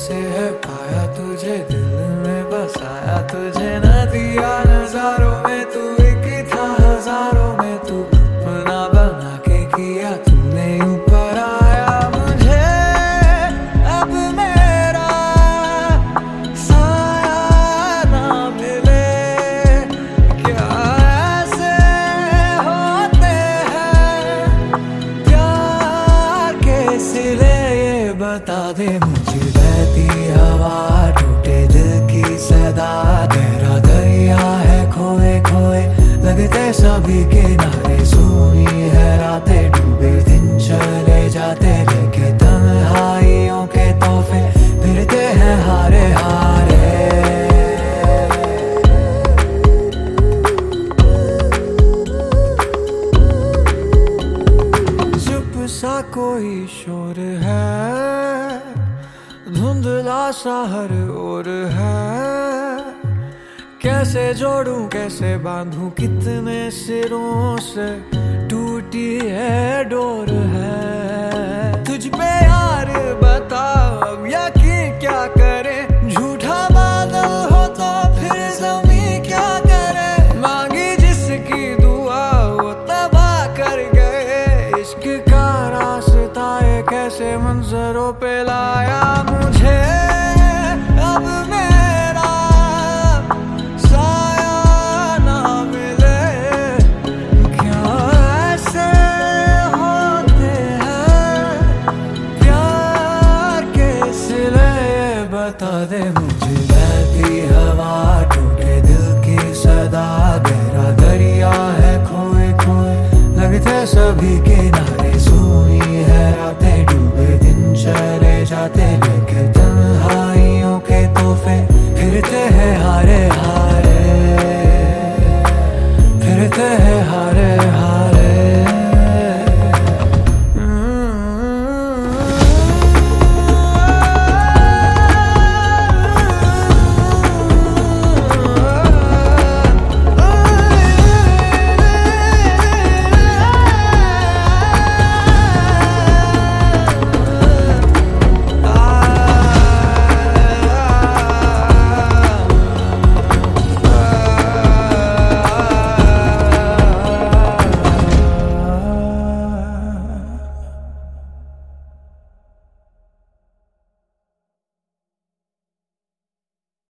से है पाया तुझे दिल में बसाया तुझे न दिया नजारों में। तू एक था हज़ारों में, तू अपना बना के किया तूने। ऊपर आया मुझे, अब मेरा साया ना मिले। क्या ऐसे होते हैं? प्यार के सिले ये बता दे मुझे। सभी किनारे सोई है, रातें डूबे, दिन चले जाते, लेके तन्हाइयों के तोहफे फिरते हैं हारे हारे। चुप सा कोई शोर है, धुंधला सा हर ओर है। कैसे जोड़ूं, कैसे बांधूं, कितने सिरों से टूटी है डोर है। तुझ पे यार बता अब यकीन क्या करे? झूठा बादल हो तो फिर जमी क्या करे? मांगी जिसकी दुआ, वो तबाह कर गए। इश्क का रास्ता कैसे मंजरों पे लाए बता दे मुझे। बहती हवा टूटे दिल की सदा। गहरा दरिया है खोए खोए लगते सभी के